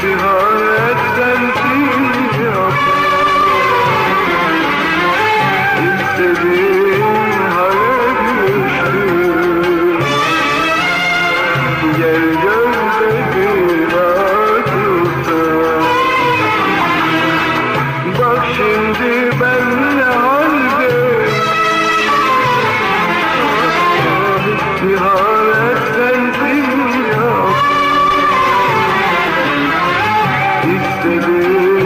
cehalet İşte